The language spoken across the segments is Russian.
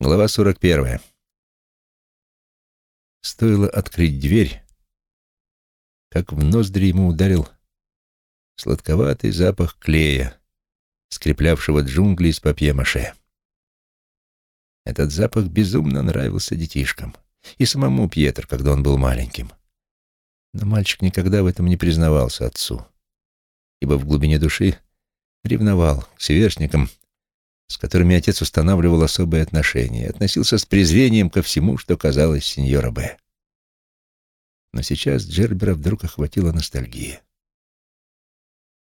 Глава 41. Стоило открыть дверь, как в ноздри ему ударил сладковатый запах клея, скреплявшего джунгли из папье-маше. Этот запах безумно нравился детишкам и самому Пьетр, когда он был маленьким. Но мальчик никогда в этом не признавался отцу, ибо в глубине души ревновал к сверстникам, с которыми отец устанавливал особые отношения, относился с презрением ко всему, что казалось сеньора Б. Но сейчас Джербера вдруг охватила ностальгия.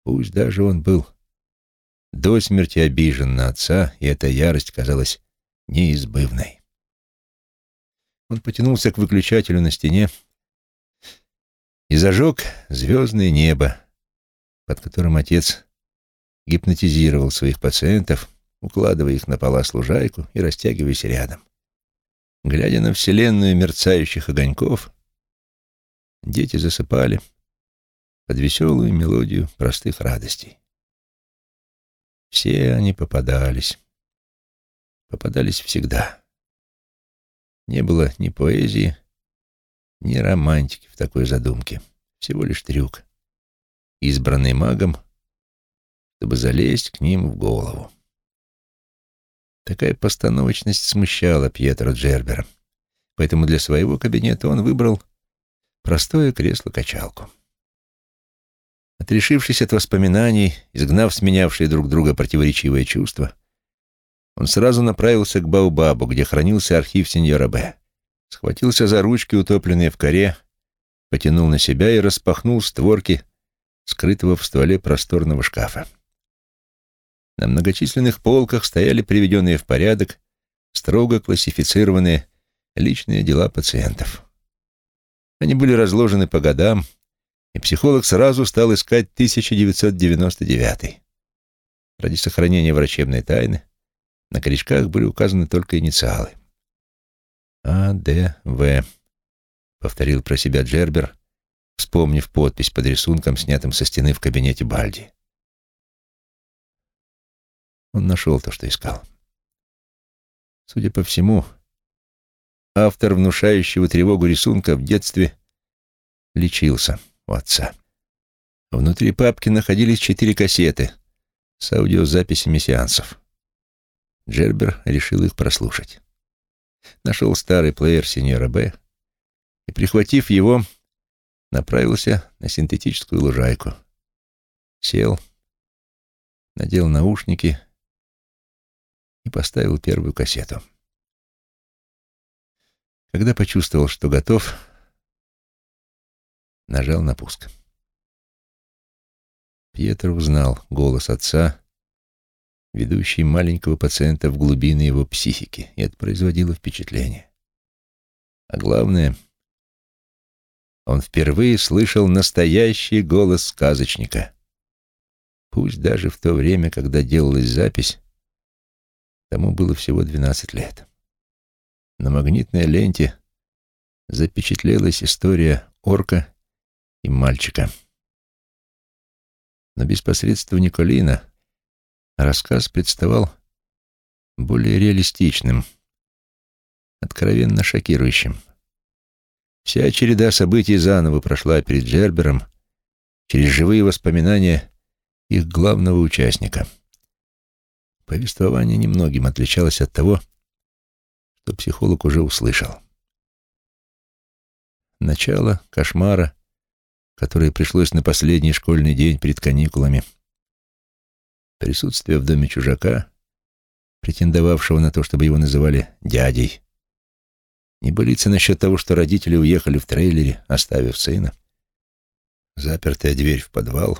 Пусть даже он был до смерти обижен на отца, и эта ярость казалась неизбывной. Он потянулся к выключателю на стене и зажег звездное небо, под которым отец гипнотизировал своих пациентов, укладывая их на пола лужайку и растягиваясь рядом. Глядя на вселенную мерцающих огоньков, дети засыпали под веселую мелодию простых радостей. Все они попадались. Попадались всегда. Не было ни поэзии, ни романтики в такой задумке. Всего лишь трюк, избранный магом, чтобы залезть к ним в голову. Такая постановочность смущала Пьетро Джербера, поэтому для своего кабинета он выбрал простое кресло-качалку. Отрешившись от воспоминаний, изгнав сменявшие друг друга противоречивые чувства, он сразу направился к Баубабу, где хранился архив сеньора Б. Схватился за ручки, утопленные в коре, потянул на себя и распахнул створки скрытого в стволе просторного шкафа. На многочисленных полках стояли приведенные в порядок строго классифицированные личные дела пациентов. Они были разложены по годам, и психолог сразу стал искать 1999. Ради сохранения врачебной тайны на корешках были указаны только инициалы. А, Д, В, повторил про себя Джербер, вспомнив подпись под рисунком, снятым со стены в кабинете Бальди. Он нашел то, что искал. Судя по всему, автор внушающего тревогу рисунка в детстве лечился у отца. Внутри папки находились четыре кассеты с аудиозаписями сеансов. Джербер решил их прослушать. Нашел старый плеер сеньора Б и, прихватив его, направился на синтетическую лужайку. Сел, надел наушники и поставил первую кассету. Когда почувствовал, что готов, нажал на пуск. Пьетро узнал голос отца, ведущий маленького пациента в глубины его психики, и это производило впечатление. А главное, он впервые слышал настоящий голос сказочника. Пусть даже в то время, когда делалась запись, Тому было всего 12 лет. На магнитной ленте запечатлелась история орка и мальчика. Но без посредства Николина рассказ представал более реалистичным, откровенно шокирующим. Вся череда событий заново прошла перед Джербером через живые воспоминания их главного участника — Повествование немногим отличалось от того, что психолог уже услышал. Начало кошмара, которое пришлось на последний школьный день перед каникулами. Присутствие в доме чужака, претендовавшего на то, чтобы его называли дядей. Небылица насчет того, что родители уехали в трейлере, оставив сына. Запертая дверь в подвал.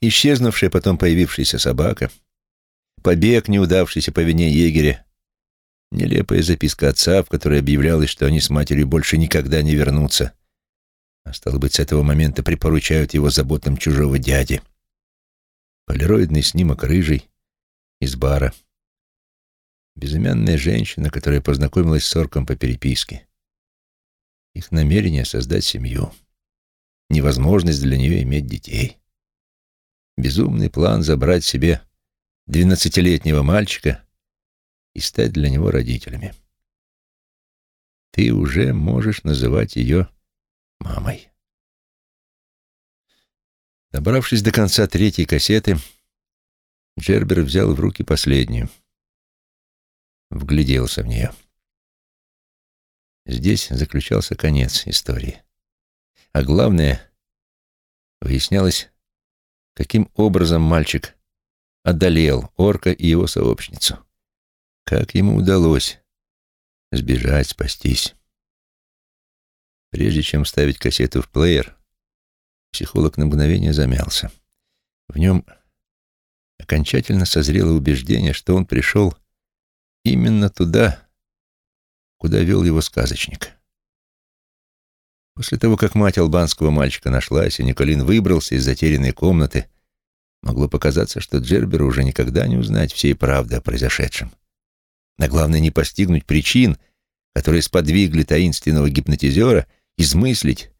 Исчезнувшая, потом появившаяся собака — побег, неудавшийся по вине егеря, нелепая записка отца, в которой объявлялось, что они с матерью больше никогда не вернутся, а стало быть, с этого момента припоручают его заботам чужого дяди. Полироидный снимок рыжий из бара. Безымянная женщина, которая познакомилась с Орком по переписке. Их намерение создать семью. Невозможность для нее иметь детей. Безумный план забрать себе двенадцатилетнего мальчика и стать для него родителями. Ты уже можешь называть ее мамой. Добравшись до конца третьей кассеты, Джербер взял в руки последнюю. Вгляделся в нее. Здесь заключался конец истории. А главное, выяснялось, каким образом мальчик одолел орка и его сообщницу. Как ему удалось сбежать, спастись. Прежде чем ставить кассету в плеер, психолог на мгновение замялся. В нем окончательно созрело убеждение, что он пришел именно туда, куда вел его сказочник. После того, как мать албанского мальчика нашлась, и Николин выбрался из затерянной комнаты, могло показаться, что Джерберу уже никогда не узнать всей правды о произошедшем. Но главное не постигнуть причин, которые сподвигли таинственного гипнотизера измыслить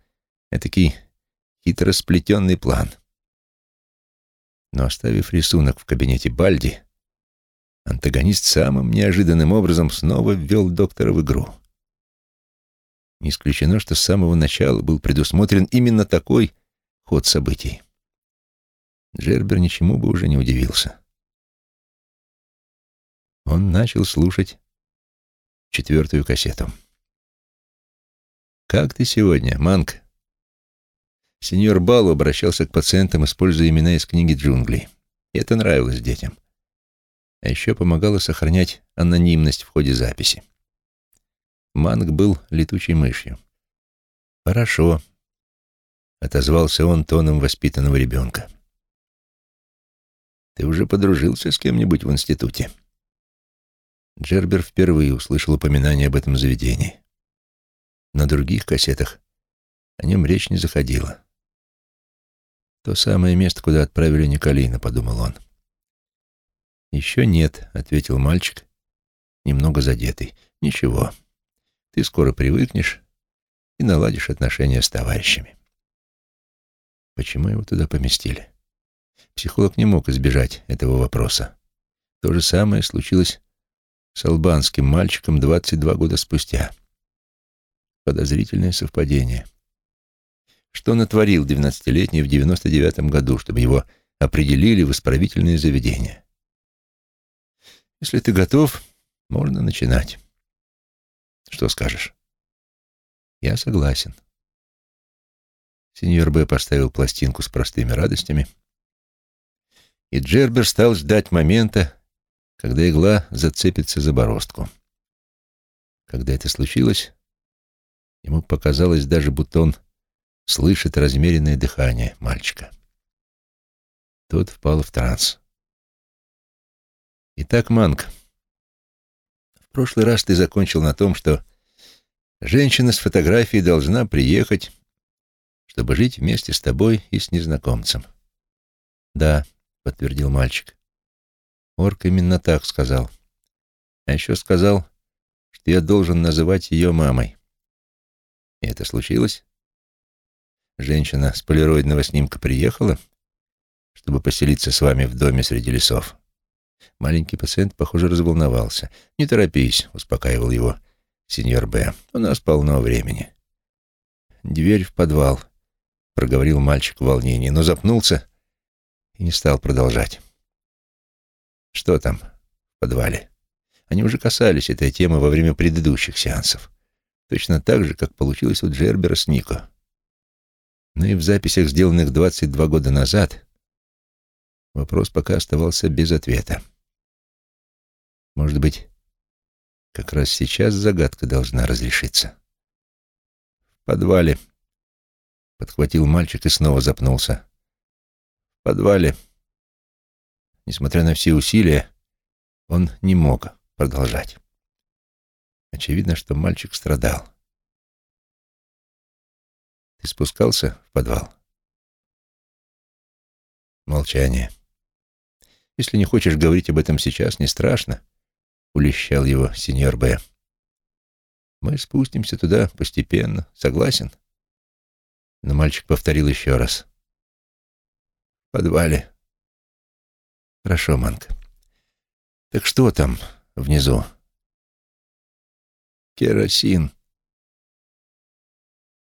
этакий хитро сплетенный план. Но оставив рисунок в кабинете Бальди, антагонист самым неожиданным образом снова ввел доктора в игру. Не исключено, что с самого начала был предусмотрен именно такой ход событий. Джербер ничему бы уже не удивился. Он начал слушать четвертую кассету. «Как ты сегодня, Манк?» Сеньор Балу обращался к пациентам, используя имена из книги джунглей. Это нравилось детям. А еще помогало сохранять анонимность в ходе записи. Манг был летучей мышью. «Хорошо», — отозвался он тоном воспитанного ребенка. «Ты уже подружился с кем-нибудь в институте?» Джербер впервые услышал упоминание об этом заведении. На других кассетах о нем речь не заходила. «То самое место, куда отправили Николина», — подумал он. «Еще нет», — ответил мальчик, немного задетый. «Ничего, ты скоро привыкнешь и наладишь отношения с товарищами». Почему его туда поместили? Психолог не мог избежать этого вопроса. То же самое случилось с албанским мальчиком 22 года спустя. Подозрительное совпадение. Что натворил 12-летний в 99-м году, чтобы его определили в исправительное заведение? Если ты готов, можно начинать. Что скажешь? Я согласен. Сеньор Б. поставил пластинку с простыми радостями, и Джербер стал ждать момента, когда игла зацепится за бороздку. Когда это случилось, ему показалось даже, будто он слышит размеренное дыхание мальчика. Тот впал в транс. «Итак, Манк, в прошлый раз ты закончил на том, что женщина с фотографией должна приехать, чтобы жить вместе с тобой и с незнакомцем». «Да», — подтвердил мальчик. Орк именно так сказал. А еще сказал, что я должен называть ее мамой. И это случилось? Женщина с полироидного снимка приехала, чтобы поселиться с вами в доме среди лесов. Маленький пациент, похоже, разволновался. «Не торопись», — успокаивал его сеньор Б. «У нас полно времени». «Дверь в подвал», — проговорил мальчик в волнении, но запнулся и не стал продолжать. Что там в подвале? Они уже касались этой темы во время предыдущих сеансов. Точно так же, как получилось у Джербера с Нико. Но и в записях, сделанных 22 года назад, вопрос пока оставался без ответа. Может быть, как раз сейчас загадка должна разрешиться. В подвале. Подхватил мальчик и снова запнулся. Подвале Несмотря на все усилия, он не мог продолжать. Очевидно, что мальчик страдал. «Ты спускался в подвал?» Молчание. «Если не хочешь говорить об этом сейчас, не страшно», — улещал его сеньор Б. «Мы спустимся туда постепенно. Согласен?» Но мальчик повторил еще раз. «В подвале». Хорошо, Манк. Так что там внизу. Керосин.